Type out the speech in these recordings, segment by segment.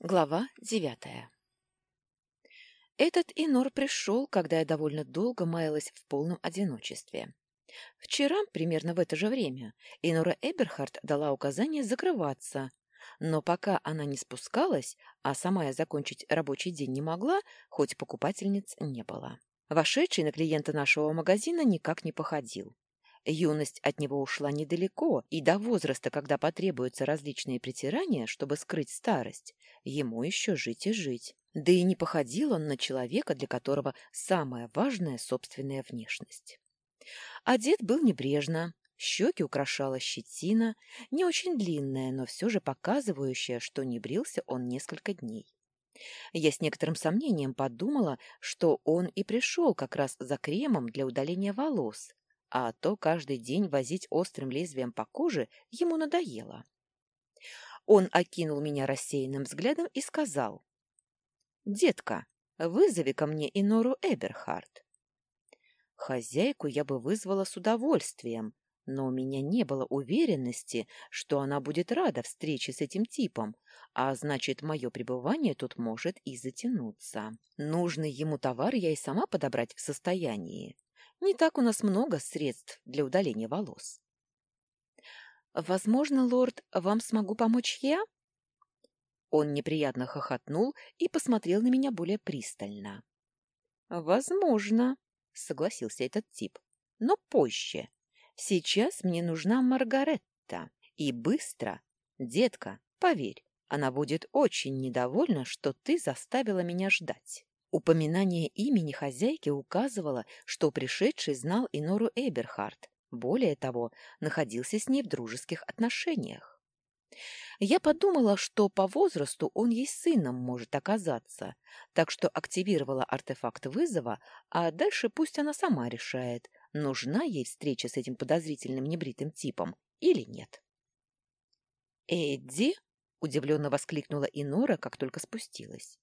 Глава девятая Этот Инор пришел, когда я довольно долго маялась в полном одиночестве. Вчера, примерно в это же время, Инора Эберхард дала указание закрываться, но пока она не спускалась, а сама я закончить рабочий день не могла, хоть покупательниц не было. Вошедший на клиента нашего магазина никак не походил. Юность от него ушла недалеко, и до возраста, когда потребуются различные притирания, чтобы скрыть старость, ему еще жить и жить. Да и не походил он на человека, для которого самое важное — собственная внешность. Одет был небрежно, щеки украшала щетина, не очень длинная, но все же показывающая, что не брился он несколько дней. Я с некоторым сомнением подумала, что он и пришел как раз за кремом для удаления волос, а то каждый день возить острым лезвием по коже ему надоело. Он окинул меня рассеянным взглядом и сказал, «Детка, вызови ко мне Инору Эберхард». Хозяйку я бы вызвала с удовольствием, но у меня не было уверенности, что она будет рада встрече с этим типом, а значит, мое пребывание тут может и затянуться. Нужный ему товар я и сама подобрать в состоянии. Не так у нас много средств для удаления волос. «Возможно, лорд, вам смогу помочь я?» Он неприятно хохотнул и посмотрел на меня более пристально. «Возможно», — согласился этот тип, — «но позже. Сейчас мне нужна Маргаретта. И быстро. Детка, поверь, она будет очень недовольна, что ты заставила меня ждать». Упоминание имени хозяйки указывало, что пришедший знал Инору Эберхард, более того, находился с ней в дружеских отношениях. Я подумала, что по возрасту он ей сыном может оказаться, так что активировала артефакт вызова, а дальше пусть она сама решает, нужна ей встреча с этим подозрительным небритым типом или нет. «Эдди?» — удивленно воскликнула Инора, как только спустилась.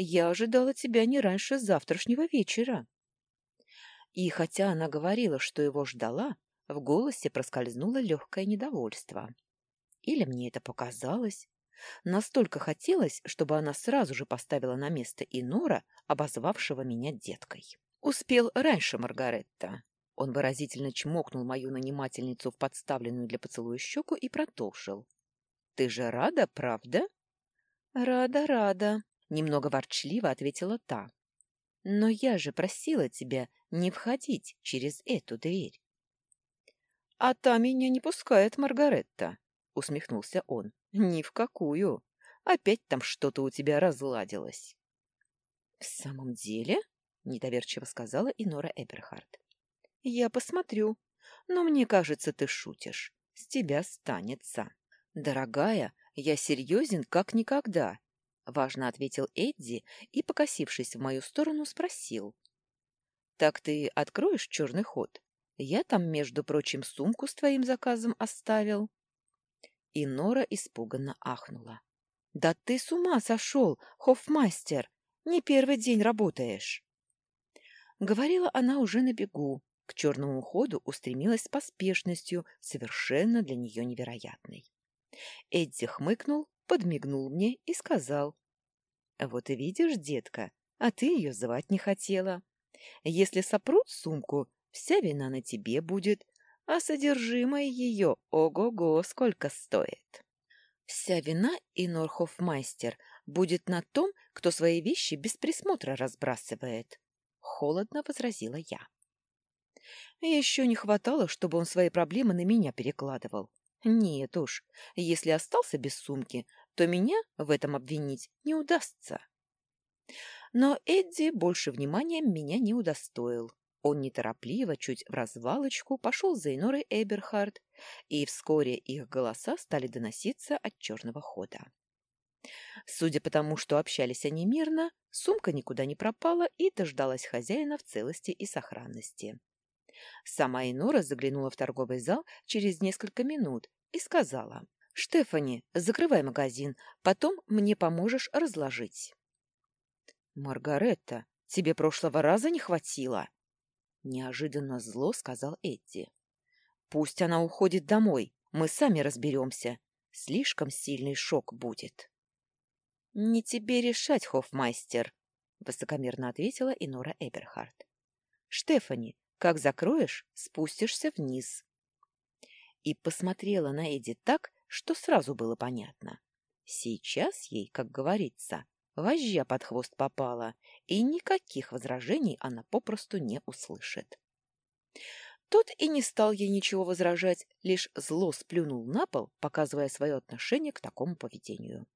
Я ожидала тебя не раньше завтрашнего вечера. И хотя она говорила, что его ждала, в голосе проскользнуло легкое недовольство. Или мне это показалось? Настолько хотелось, чтобы она сразу же поставила на место Инора, обозвавшего меня деткой. Успел раньше Маргаретта. Он выразительно чмокнул мою нанимательницу в подставленную для поцелуя щеку и продолжил. «Ты же рада, правда?» «Рада, рада», Немного ворчливо ответила та. Но я же просила тебя не входить через эту дверь. А та меня не пускает, Маргаретта, усмехнулся он. Ни в какую. Опять там что-то у тебя разладилось. В самом деле? недоверчиво сказала Инора Эберхард. Я посмотрю, но мне кажется, ты шутишь. С тебя станется. Дорогая, я серьезен как никогда Важно ответил Эдди и, покосившись в мою сторону, спросил. «Так ты откроешь черный ход? Я там, между прочим, сумку с твоим заказом оставил». И Нора испуганно ахнула. «Да ты с ума сошел, хофмастер! Не первый день работаешь!» Говорила она уже на бегу. К черному ходу устремилась с поспешностью, совершенно для нее невероятной. Эдди хмыкнул, подмигнул мне и сказал. «Вот и видишь, детка, а ты ее звать не хотела. Если сопрут сумку, вся вина на тебе будет, а содержимое ее ого-го сколько стоит». Вся вина, и Норхофмайстер, будет на том, кто свои вещи без присмотра разбрасывает. Холодно возразила я. Еще не хватало, чтобы он свои проблемы на меня перекладывал. Нет уж, если остался без сумки, то меня в этом обвинить не удастся. Но Эдди больше внимания меня не удостоил. Он неторопливо, чуть в развалочку, пошел за Инорой Эберхард, и вскоре их голоса стали доноситься от черного хода. Судя по тому, что общались они мирно, сумка никуда не пропала и дождалась хозяина в целости и сохранности. Сама Инора заглянула в торговый зал через несколько минут и сказала, «Штефани, закрывай магазин, потом мне поможешь разложить». «Маргаретта, тебе прошлого раза не хватило?» Неожиданно зло сказал Эдди. «Пусть она уходит домой, мы сами разберемся. Слишком сильный шок будет». «Не тебе решать, хофмастер», — высокомерно ответила Инора Эберхард. «Штефани, как закроешь, спустишься вниз». И посмотрела на Эдди так, что сразу было понятно. Сейчас ей, как говорится, вожжа под хвост попала, и никаких возражений она попросту не услышит. Тот и не стал ей ничего возражать, лишь зло сплюнул на пол, показывая свое отношение к такому поведению.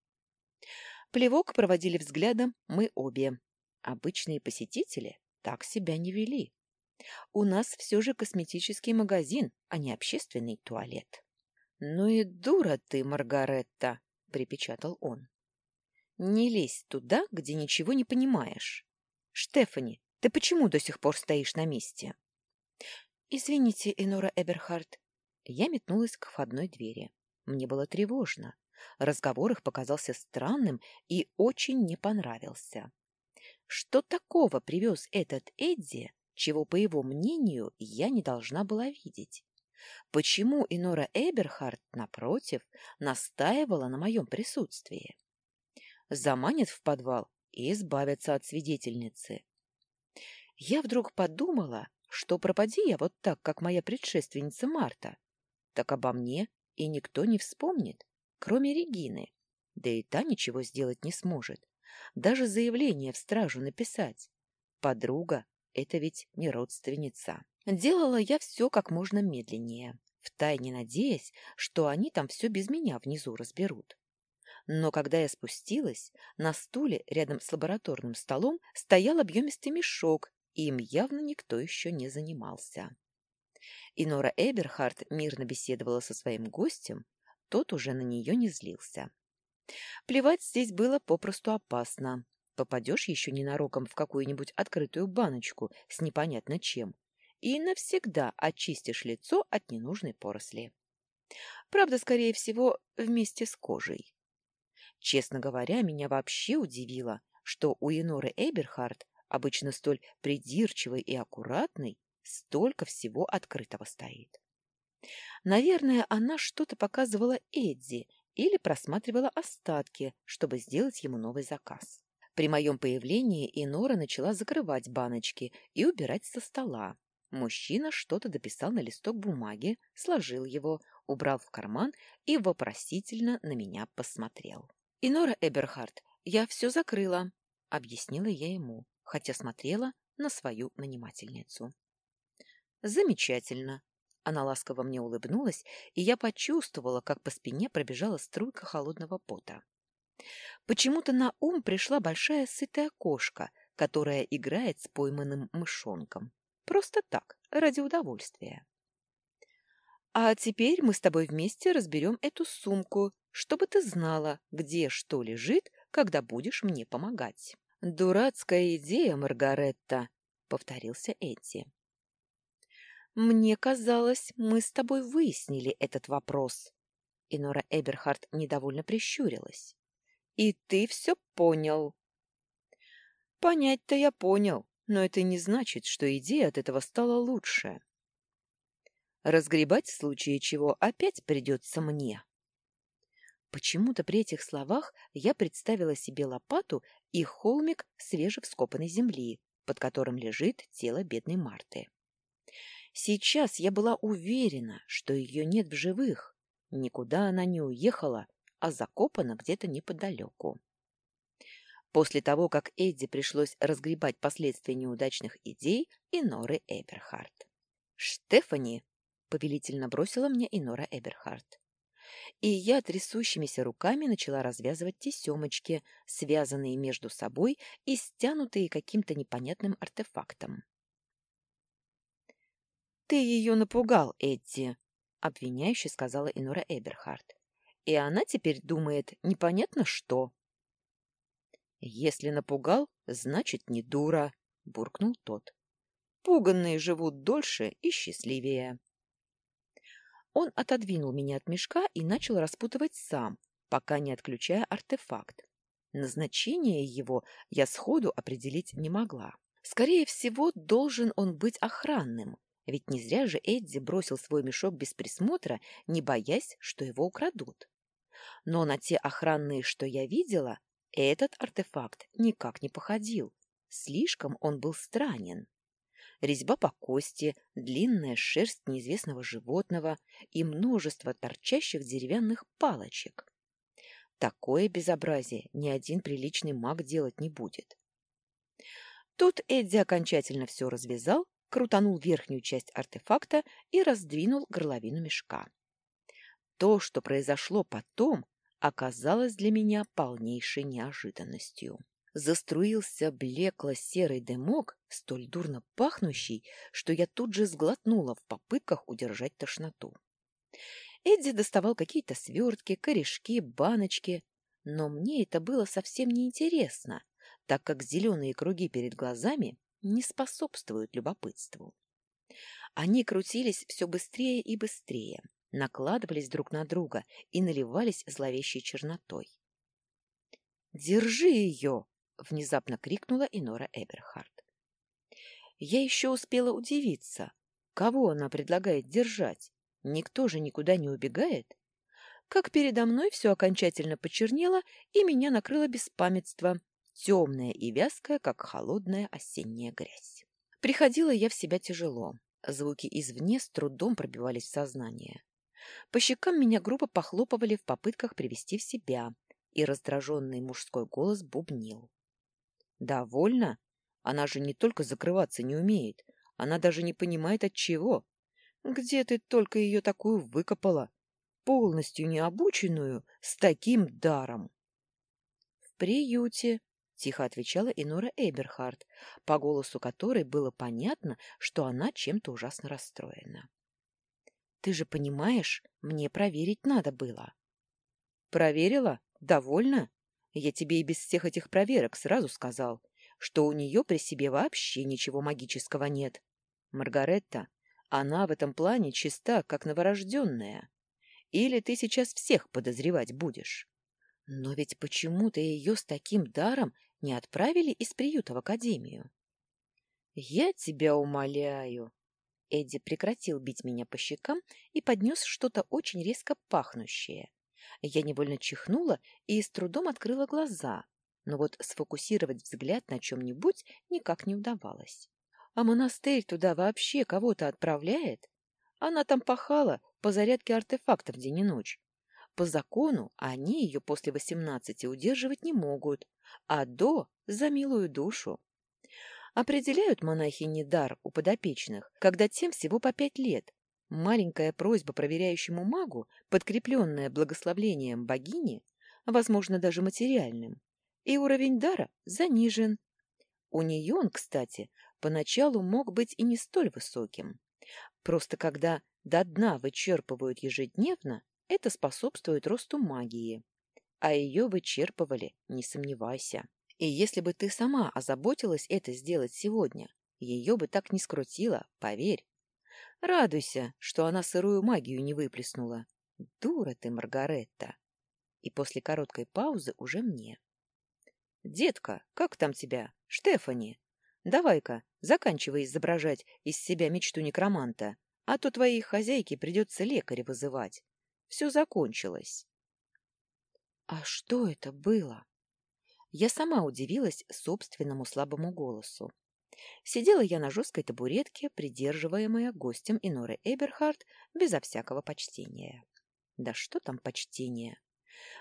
Плевок проводили взглядом мы обе. Обычные посетители так себя не вели. У нас все же косметический магазин, а не общественный туалет. — Ну и дура ты, Маргаретта, — припечатал он. — Не лезь туда, где ничего не понимаешь. Штефани, ты почему до сих пор стоишь на месте? — Извините, Энора Эберхард. Я метнулась к входной двери. Мне было тревожно. Разговор их показался странным и очень не понравился. Что такого привез этот Эдди, чего, по его мнению, я не должна была видеть? Почему Инора Эберхард, напротив, настаивала на моем присутствии? Заманит в подвал и избавится от свидетельницы. Я вдруг подумала, что пропади я вот так, как моя предшественница Марта, так обо мне и никто не вспомнит кроме Регины. Да и та ничего сделать не сможет. Даже заявление в стражу написать. Подруга — это ведь не родственница. Делала я все как можно медленнее, втайне надеясь, что они там все без меня внизу разберут. Но когда я спустилась, на стуле рядом с лабораторным столом стоял объемистый мешок, и им явно никто еще не занимался. И Нора Эберхард мирно беседовала со своим гостем, тот уже на нее не злился. Плевать здесь было попросту опасно. Попадешь еще ненароком в какую-нибудь открытую баночку с непонятно чем, и навсегда очистишь лицо от ненужной поросли. Правда, скорее всего, вместе с кожей. Честно говоря, меня вообще удивило, что у Еноры Эберхард, обычно столь придирчивой и аккуратной, столько всего открытого стоит. Наверное, она что-то показывала Эдди или просматривала остатки, чтобы сделать ему новый заказ. При моем появлении Инора начала закрывать баночки и убирать со стола. Мужчина что-то дописал на листок бумаги, сложил его, убрал в карман и вопросительно на меня посмотрел. «Инора Эберхард, я все закрыла», — объяснила я ему, хотя смотрела на свою нанимательницу. «Замечательно», она ласково мне улыбнулась, и я почувствовала, как по спине пробежала струйка холодного пота. Почему-то на ум пришла большая сытая кошка, которая играет с пойманным мышонком. Просто так, ради удовольствия. А теперь мы с тобой вместе разберем эту сумку, чтобы ты знала, где что лежит, когда будешь мне помогать. Дурацкая идея, Маргаретта, — повторился Эдди. «Мне казалось, мы с тобой выяснили этот вопрос». Инора Эберхард недовольно прищурилась. «И ты все понял». «Понять-то я понял, но это не значит, что идея от этого стала лучше. Разгребать в случае чего опять придется мне». Почему-то при этих словах я представила себе лопату и холмик свежевскопанной земли, под которым лежит тело бедной Марты. Сейчас я была уверена, что ее нет в живых. Никуда она не уехала, а закопана где-то неподалеку. После того, как Эдди пришлось разгребать последствия неудачных идей Иноры Эберхард. «Штефани!» — повелительно бросила мне Инора Эберхард. И я трясущимися руками начала развязывать тесемочки, связанные между собой и стянутые каким-то непонятным артефактом. «Ты ее напугал, Эдди», — обвиняюще сказала Инора Эберхард. «И она теперь думает непонятно что». «Если напугал, значит, не дура», — буркнул тот. «Пуганные живут дольше и счастливее». Он отодвинул меня от мешка и начал распутывать сам, пока не отключая артефакт. Назначение его я сходу определить не могла. Скорее всего, должен он быть охранным, ведь не зря же Эдди бросил свой мешок без присмотра, не боясь, что его украдут. Но на те охранные, что я видела, Этот артефакт никак не походил. Слишком он был странен. Резьба по кости, длинная шерсть неизвестного животного и множество торчащих деревянных палочек. Такое безобразие ни один приличный маг делать не будет. Тут Эдди окончательно все развязал, крутанул верхнюю часть артефакта и раздвинул горловину мешка. То, что произошло потом, оказалось для меня полнейшей неожиданностью. Заструился блекло-серый дымок, столь дурно пахнущий, что я тут же сглотнула в попытках удержать тошноту. Эдди доставал какие-то свертки, корешки, баночки, но мне это было совсем неинтересно, так как зеленые круги перед глазами не способствуют любопытству. Они крутились все быстрее и быстрее, накладывались друг на друга и наливались зловещей чернотой. «Держи ее!» — внезапно крикнула Инора Эберхард. Я еще успела удивиться, кого она предлагает держать. Никто же никуда не убегает. Как передо мной все окончательно почернело, и меня накрыло беспамятство, темная и вязкая, как холодная осенняя грязь. Приходила я в себя тяжело. Звуки извне с трудом пробивались в сознание. По щекам меня грубо похлопывали в попытках привести в себя, и раздраженный мужской голос бубнил. «Довольно? Она же не только закрываться не умеет, она даже не понимает от чего. Где ты только ее такую выкопала? Полностью необученную, с таким даром!» «В приюте», — тихо отвечала Инора Эберхард, по голосу которой было понятно, что она чем-то ужасно расстроена. «Ты же понимаешь, мне проверить надо было». «Проверила? Довольно? Я тебе и без всех этих проверок сразу сказал, что у нее при себе вообще ничего магического нет. Маргаретта, она в этом плане чиста, как новорожденная. Или ты сейчас всех подозревать будешь?» Но ведь почему-то ее с таким даром не отправили из приюта в академию. «Я тебя умоляю!» Эдди прекратил бить меня по щекам и поднес что-то очень резко пахнущее. Я невольно чихнула и с трудом открыла глаза, но вот сфокусировать взгляд на чем-нибудь никак не удавалось. А монастырь туда вообще кого-то отправляет? Она там пахала по зарядке артефактов день и ночь. По закону они ее после восемнадцати удерживать не могут, а до — за милую душу. Определяют монахи не дар у подопечных, когда тем всего по пять лет. Маленькая просьба проверяющему магу, подкрепленная благословлением богини, возможно, даже материальным, и уровень дара занижен. У нее он, кстати, поначалу мог быть и не столь высоким. Просто когда до дна вычерпывают ежедневно, это способствует росту магии. А ее вычерпывали, не сомневайся. И если бы ты сама озаботилась это сделать сегодня, ее бы так не скрутило, поверь. Радуйся, что она сырую магию не выплеснула. Дура ты, Маргаретта. И после короткой паузы уже мне. Детка, как там тебя? Штефани. Давай-ка, заканчивай изображать из себя мечту некроманта, а то твоей хозяйке придется лекаря вызывать все закончилось. А что это было? Я сама удивилась собственному слабому голосу. Сидела я на жесткой табуретке, придерживаемая гостем Иноры Эберхард безо всякого почтения. Да что там почтения?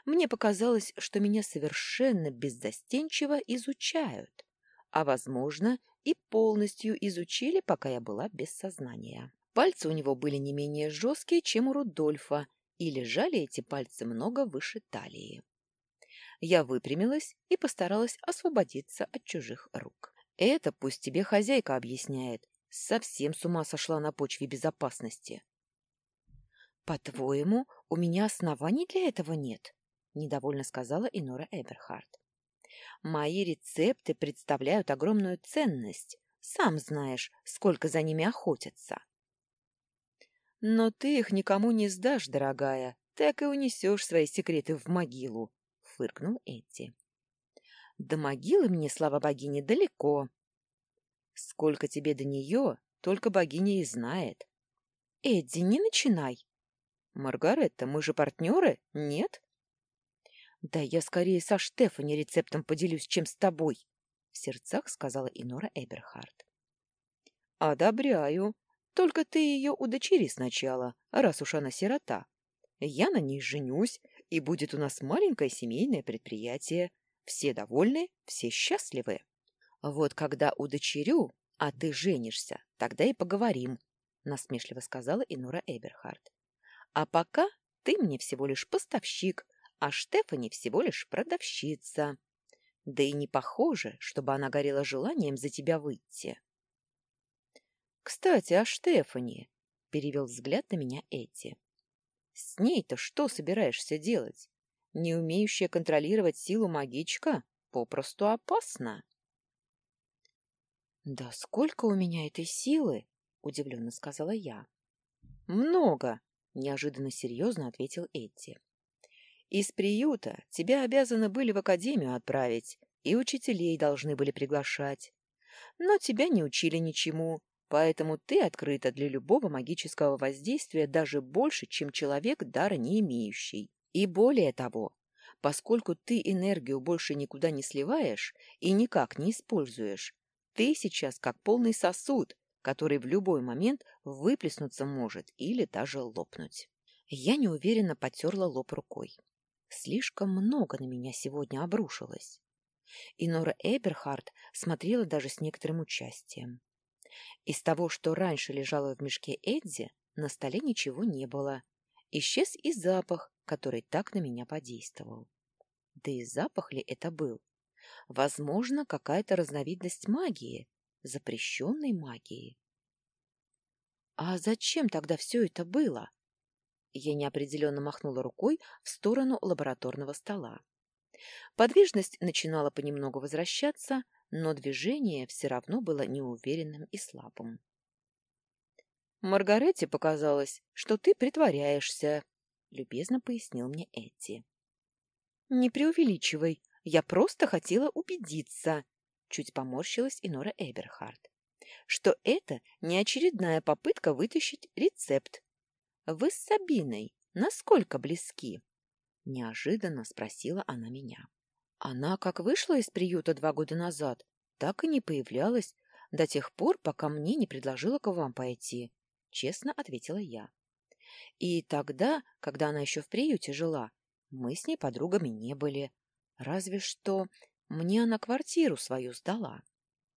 Мне показалось, что меня совершенно беззастенчиво изучают, а, возможно, и полностью изучили, пока я была без сознания. Пальцы у него были не менее жесткие, чем у Рудольфа, и лежали эти пальцы много выше талии. Я выпрямилась и постаралась освободиться от чужих рук. Это пусть тебе хозяйка объясняет. Совсем с ума сошла на почве безопасности. «По-твоему, у меня оснований для этого нет?» — недовольно сказала Инора Эберхард. «Мои рецепты представляют огромную ценность. Сам знаешь, сколько за ними охотятся. Но ты их никому не сдашь, дорогая, так и унесешь свои секреты в могилу, — фыркнул Эдди. До могилы мне, слава богине, далеко. Сколько тебе до нее, только богиня и знает. Эдди, не начинай. Маргаретта, мы же партнеры, нет? Да я скорее со Штефани рецептом поделюсь, чем с тобой, — в сердцах сказала Инора Эберхард. Одобряю. Только ты ее удочери сначала, раз уж она сирота. Я на ней женюсь, и будет у нас маленькое семейное предприятие. Все довольны, все счастливы. Вот когда удочерю, а ты женишься, тогда и поговорим, — насмешливо сказала Инора Эберхард. А пока ты мне всего лишь поставщик, а Штефани всего лишь продавщица. Да и не похоже, чтобы она горела желанием за тебя выйти. «Кстати, о Штефани», — перевел взгляд на меня Эти. «С ней-то что собираешься делать? Не умеющая контролировать силу магичка попросту опасна». «Да сколько у меня этой силы?» — удивленно сказала я. «Много», — неожиданно серьезно ответил Эти. Из приюта тебя обязаны были в академию отправить, и учителей должны были приглашать. Но тебя не учили ничему, поэтому ты открыта для любого магического воздействия даже больше, чем человек, дара не имеющий. И более того, поскольку ты энергию больше никуда не сливаешь и никак не используешь, ты сейчас как полный сосуд, который в любой момент выплеснуться может или даже лопнуть. Я неуверенно потерла лоб рукой. Слишком много на меня сегодня обрушилось. И Нора Эберхард смотрела даже с некоторым участием. Из того, что раньше лежало в мешке Эдди, на столе ничего не было. Исчез и запах, который так на меня подействовал. Да и запах ли это был? Возможно, какая-то разновидность магии, запрещенной магии. А зачем тогда все это было? Я неопределенно махнула рукой в сторону лабораторного стола. Подвижность начинала понемногу возвращаться, но движение все равно было неуверенным и слабым. «Маргарете показалось, что ты притворяешься», — любезно пояснил мне Эдди. «Не преувеличивай, я просто хотела убедиться», — чуть поморщилась Инора Эберхард, «что это не очередная попытка вытащить рецепт, вы с Сабиной насколько близки? Неожиданно спросила она меня. Она, как вышла из приюта два года назад, так и не появлялась до тех пор, пока мне не предложила к вам пойти, честно ответила я. И тогда, когда она еще в приюте жила, мы с ней подругами не были. Разве что мне она квартиру свою сдала.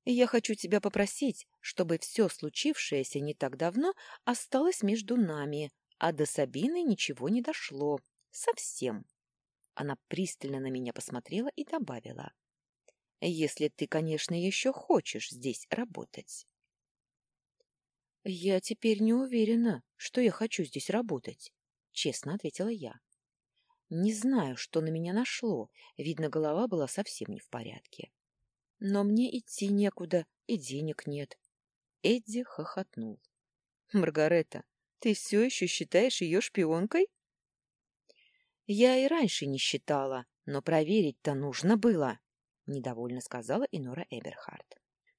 Я хочу тебя попросить, чтобы все случившееся не так давно осталось между нами, а до Сабины ничего не дошло. Совсем. Она пристально на меня посмотрела и добавила. «Если ты, конечно, еще хочешь здесь работать». «Я теперь не уверена, что я хочу здесь работать», — честно ответила я. «Не знаю, что на меня нашло. Видно, голова была совсем не в порядке. Но мне идти некуда, и денег нет». Эдди хохотнул. «Маргарета, ты все еще считаешь ее шпионкой? Я и раньше не считала, но проверить-то нужно было, недовольно сказала Инора Эберхард.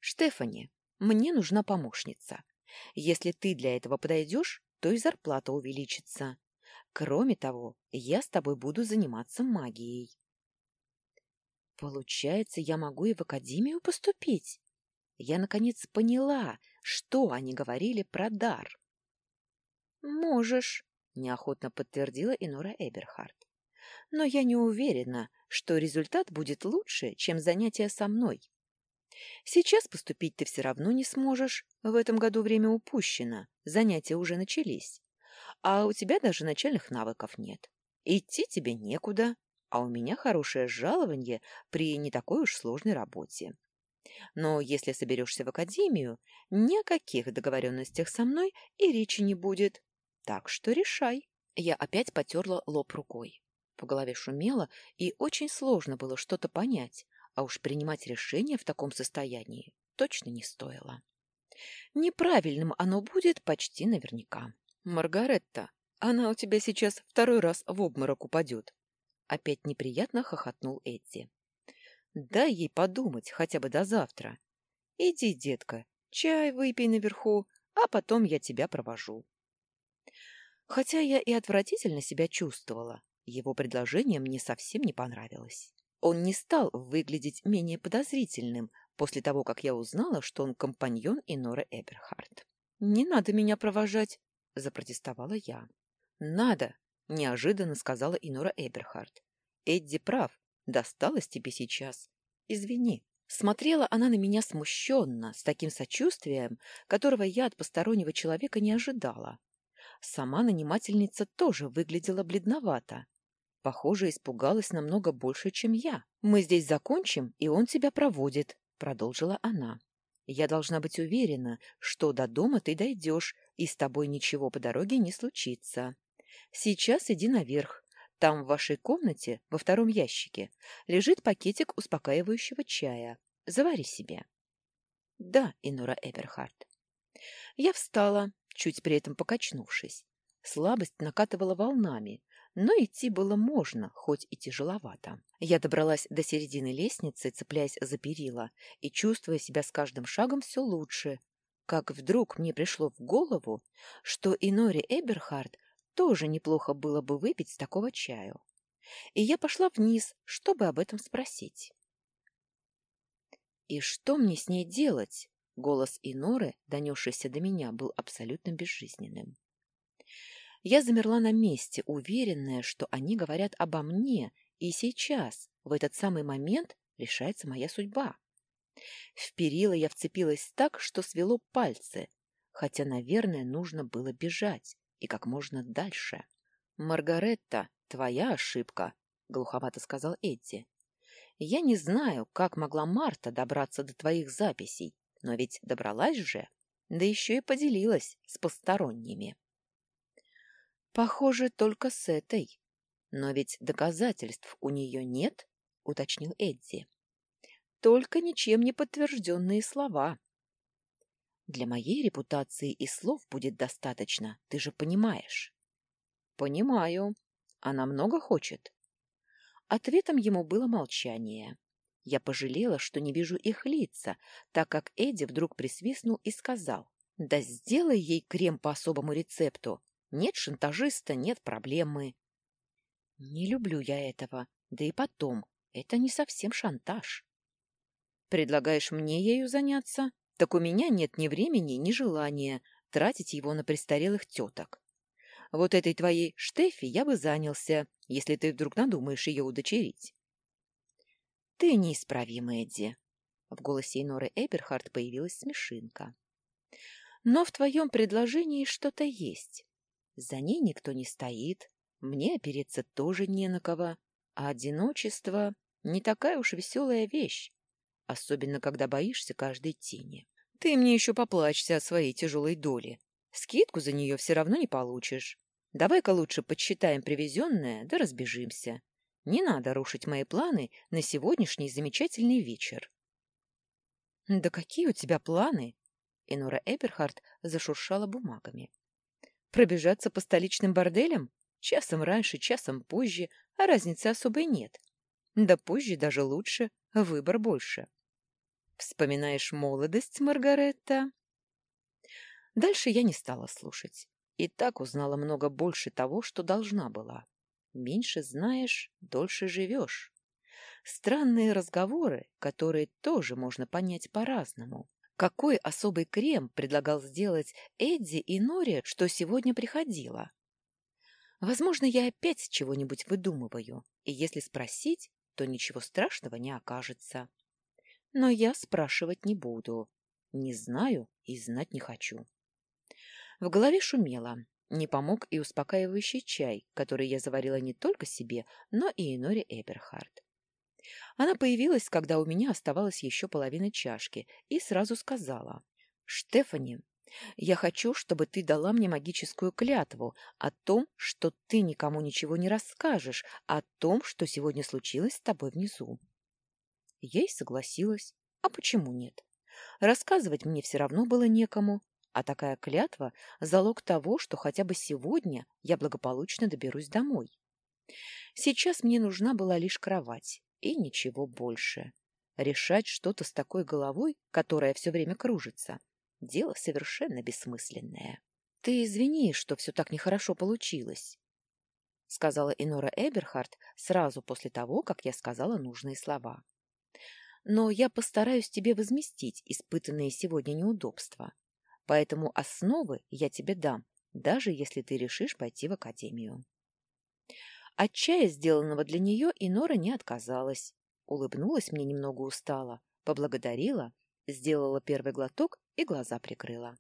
Штефани, мне нужна помощница. Если ты для этого подойдешь, то и зарплата увеличится. Кроме того, я с тобой буду заниматься магией. Получается, я могу и в академию поступить? Я, наконец, поняла, что они говорили про дар. «Можешь», — неохотно подтвердила Инора Эберхард. «Но я не уверена, что результат будет лучше, чем занятие со мной. Сейчас поступить ты все равно не сможешь. В этом году время упущено, занятия уже начались. А у тебя даже начальных навыков нет. Идти тебе некуда, а у меня хорошее жалование при не такой уж сложной работе. Но если соберешься в академию, ни о каких договоренностях со мной и речи не будет. Так что решай. Я опять потерла лоб рукой. По голове шумело, и очень сложно было что-то понять, а уж принимать решение в таком состоянии точно не стоило. Неправильным оно будет почти наверняка. «Маргаретта, она у тебя сейчас второй раз в обморок упадет!» Опять неприятно хохотнул Эдди. «Дай ей подумать хотя бы до завтра. Иди, детка, чай выпей наверху, а потом я тебя провожу». Хотя я и отвратительно себя чувствовала, Его предложение мне совсем не понравилось. Он не стал выглядеть менее подозрительным после того, как я узнала, что он компаньон Иноры Эберхард. «Не надо меня провожать», — запротестовала я. «Надо», — неожиданно сказала Инора Эберхард. «Эдди прав. Досталось тебе сейчас. Извини». Смотрела она на меня смущенно, с таким сочувствием, которого я от постороннего человека не ожидала. Сама нанимательница тоже выглядела бледновато. Похоже, испугалась намного больше, чем я. «Мы здесь закончим, и он тебя проводит», — продолжила она. «Я должна быть уверена, что до дома ты дойдешь, и с тобой ничего по дороге не случится. Сейчас иди наверх. Там в вашей комнате, во втором ящике, лежит пакетик успокаивающего чая. Завари себе». «Да, Инора Эберхард». Я встала, чуть при этом покачнувшись. Слабость накатывала волнами, но идти было можно, хоть и тяжеловато. Я добралась до середины лестницы, цепляясь за перила, и чувствуя себя с каждым шагом все лучше, как вдруг мне пришло в голову, что и Нори Эберхард тоже неплохо было бы выпить такого чаю. И я пошла вниз, чтобы об этом спросить. «И что мне с ней делать?» Голос Иноры, донесшийся до меня, был абсолютно безжизненным. Я замерла на месте, уверенная, что они говорят обо мне, и сейчас, в этот самый момент, решается моя судьба. В перила я вцепилась так, что свело пальцы, хотя, наверное, нужно было бежать, и как можно дальше. «Маргаретта, твоя ошибка», — глуховато сказал Эдди. «Я не знаю, как могла Марта добраться до твоих записей, но ведь добралась же, да еще и поделилась с посторонними». Похоже, только с этой. Но ведь доказательств у нее нет, уточнил Эдди. Только ничем не подтвержденные слова. Для моей репутации и слов будет достаточно, ты же понимаешь. Понимаю. Она много хочет. Ответом ему было молчание. Я пожалела, что не вижу их лица, так как Эдди вдруг присвистнул и сказал, «Да сделай ей крем по особому рецепту, нет шантажиста, нет проблемы. Не люблю я этого. Да и потом, это не совсем шантаж. Предлагаешь мне ею заняться? Так у меня нет ни времени, ни желания тратить его на престарелых теток. Вот этой твоей Штефи я бы занялся, если ты вдруг надумаешь ее удочерить. Ты неисправим, Эдди. В голосе Иноры Эберхард появилась смешинка. Но в твоем предложении что-то есть. За ней никто не стоит, мне опереться тоже не на кого, а одиночество не такая уж веселая вещь, особенно когда боишься каждой тени. Ты мне еще поплачься о своей тяжелой доле. Скидку за нее все равно не получишь. Давай-ка лучше подсчитаем привезенное, да разбежимся. Не надо рушить мои планы на сегодняшний замечательный вечер. — Да какие у тебя планы? Инора Эберхард зашуршала бумагами. Пробежаться по столичным борделям? Часом раньше, часом позже, а разницы особой нет. Да позже даже лучше, выбор больше. Вспоминаешь молодость, Маргаретта? Дальше я не стала слушать. И так узнала много больше того, что должна была. Меньше знаешь, дольше живешь. Странные разговоры, которые тоже можно понять по-разному. Какой особый крем предлагал сделать Эдди и Нори, что сегодня приходила? Возможно, я опять чего-нибудь выдумываю, и если спросить, то ничего страшного не окажется. Но я спрашивать не буду. Не знаю и знать не хочу. В голове шумело. Не помог и успокаивающий чай, который я заварила не только себе, но и Норе Эберхард. Она появилась, когда у меня оставалась еще половина чашки, и сразу сказала. «Штефани, я хочу, чтобы ты дала мне магическую клятву о том, что ты никому ничего не расскажешь, о том, что сегодня случилось с тобой внизу». И согласилась. А почему нет? Рассказывать мне все равно было некому, а такая клятва — залог того, что хотя бы сегодня я благополучно доберусь домой. Сейчас мне нужна была лишь кровать, и ничего больше. Решать что-то с такой головой, которая все время кружится, дело совершенно бессмысленное. Ты извини, что все так нехорошо получилось. — сказала Инора Эберхард сразу после того, как я сказала нужные слова. «Но я постараюсь тебе возместить испытанные сегодня неудобства. Поэтому основы я тебе дам, даже если ты решишь пойти в академию». От чая, сделанного для нее, Инора не отказалась. Улыбнулась мне немного устало, поблагодарила, сделала первый глоток и глаза прикрыла.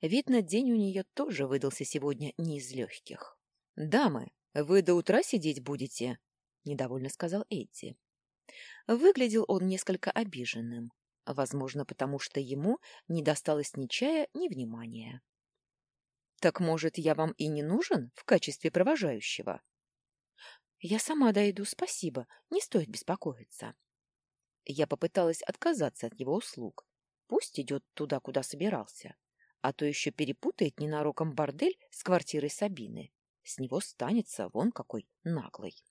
Видно, день у нее тоже выдался сегодня не из легких. «Дамы, вы до утра сидеть будете?» — недовольно сказал Эдди. Выглядел он несколько обиженным, возможно, потому что ему не досталось ни чая, ни внимания. «Так, может, я вам и не нужен в качестве провожающего?» «Я сама дойду, спасибо, не стоит беспокоиться». Я попыталась отказаться от его услуг. Пусть идет туда, куда собирался, а то еще перепутает ненароком бордель с квартирой Сабины. С него станется вон какой наглый.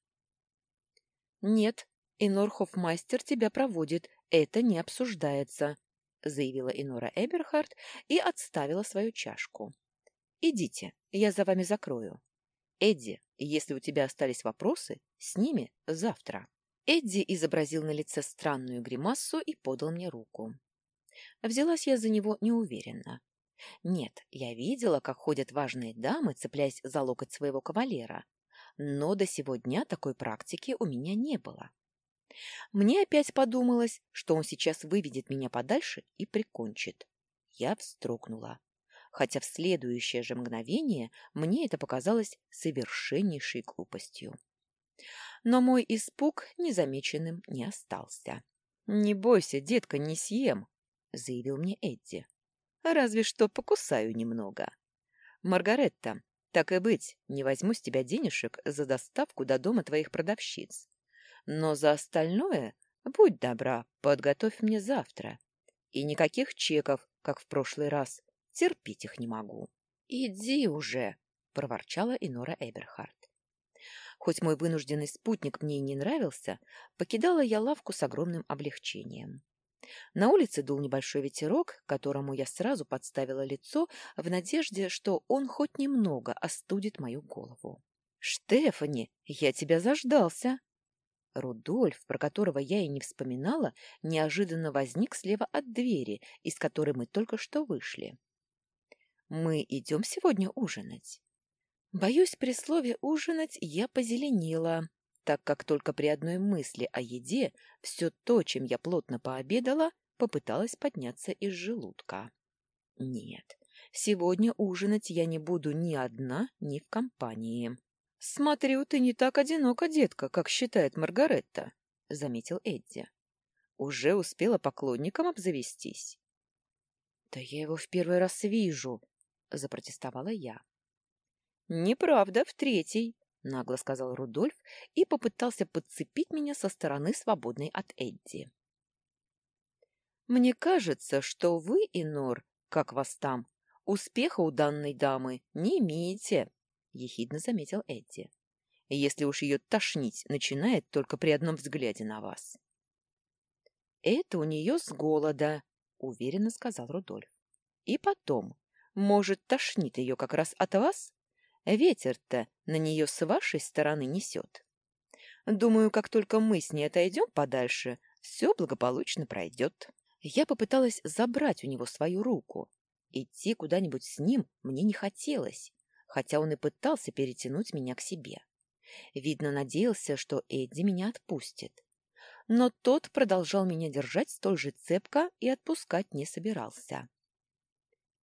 «Нет, Инорхофмастер тебя проводит, это не обсуждается», заявила Инора Эберхард и отставила свою чашку. «Идите, я за вами закрою. Эдди, если у тебя остались вопросы, с ними завтра». Эдди изобразил на лице странную гримассу и подал мне руку. Взялась я за него неуверенно. Нет, я видела, как ходят важные дамы, цепляясь за локоть своего кавалера, но до сего дня такой практики у меня не было. Мне опять подумалось, что он сейчас выведет меня подальше и прикончит. Я встрогнула, хотя в следующее же мгновение мне это показалось совершеннейшей глупостью. Но мой испуг незамеченным не остался. «Не бойся, детка, не съем», — заявил мне Эдди. Разве что покусаю немного. Маргаретта, так и быть, не возьму с тебя денежек за доставку до дома твоих продавщиц. Но за остальное, будь добра, подготовь мне завтра. И никаких чеков, как в прошлый раз. Терпеть их не могу. Иди уже, проворчала Инора Эберхард. Хоть мой вынужденный спутник мне и не нравился, покидала я лавку с огромным облегчением. На улице дул небольшой ветерок, которому я сразу подставила лицо в надежде, что он хоть немного остудит мою голову. «Штефани, я тебя заждался!» Рудольф, про которого я и не вспоминала, неожиданно возник слева от двери, из которой мы только что вышли. «Мы идем сегодня ужинать?» Боюсь, при слове «ужинать» я позеленела, так как только при одной мысли о еде все то, чем я плотно пообедала, попыталась подняться из желудка. Нет, сегодня ужинать я не буду ни одна, ни в компании. «Смотрю, ты не так одинока, детка, как считает Маргаретта», — заметил Эдди. «Уже успела поклонникам обзавестись». «Да я его в первый раз вижу», — запротестовала я. «Неправда, в третий», — нагло сказал Рудольф и попытался подцепить меня со стороны, свободной от Эдди. «Мне кажется, что вы, Инор, как вас там, успеха у данной дамы не имеете», — ехидно заметил Эдди. «Если уж ее тошнить начинает только при одном взгляде на вас». «Это у нее с голода», — уверенно сказал Рудольф. «И потом, может, тошнит ее как раз от вас?» Ветер-то на нее с вашей стороны несет. Думаю, как только мы с ней отойдем подальше, все благополучно пройдет. Я попыталась забрать у него свою руку. Идти куда-нибудь с ним мне не хотелось, хотя он и пытался перетянуть меня к себе. Видно, надеялся, что Эдди меня отпустит. Но тот продолжал меня держать столь же цепко и отпускать не собирался.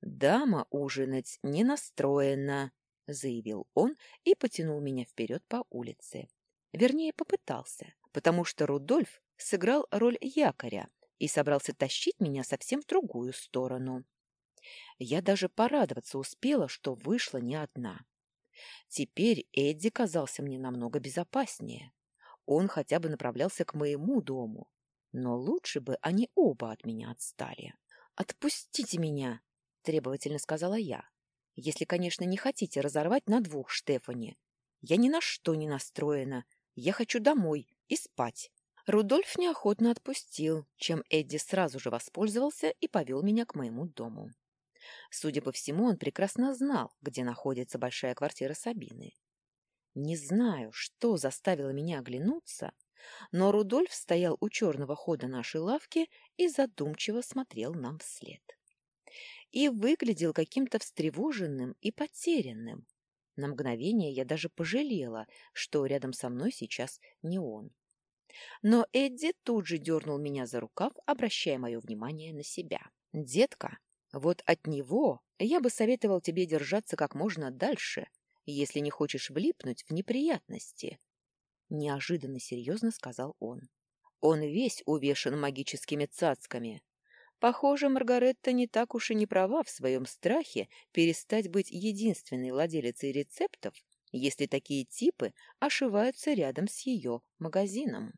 «Дама ужинать не настроена», заявил он и потянул меня вперед по улице. Вернее, попытался, потому что Рудольф сыграл роль якоря и собрался тащить меня совсем в другую сторону. Я даже порадоваться успела, что вышла не одна. Теперь Эдди казался мне намного безопаснее. Он хотя бы направлялся к моему дому, но лучше бы они оба от меня отстали. «Отпустите меня!» — требовательно сказала я. Если, конечно, не хотите разорвать на двух Штефани. Я ни на что не настроена. Я хочу домой и спать. Рудольф неохотно отпустил, чем Эдди сразу же воспользовался и повел меня к моему дому. Судя по всему, он прекрасно знал, где находится большая квартира Сабины. Не знаю, что заставило меня оглянуться, но Рудольф стоял у черного хода нашей лавки и задумчиво смотрел нам вслед. И выглядел каким-то встревоженным и потерянным. На мгновение я даже пожалела, что рядом со мной сейчас не он. Но Эдди тут же дернул меня за рукав, обращая мое внимание на себя. «Детка, вот от него я бы советовал тебе держаться как можно дальше, если не хочешь влипнуть в неприятности», — неожиданно серьезно сказал он. «Он весь увешан магическими цацками. Похоже, Маргаретта не так уж и не права в своем страхе перестать быть единственной владелицей рецептов, если такие типы ошиваются рядом с ее магазином».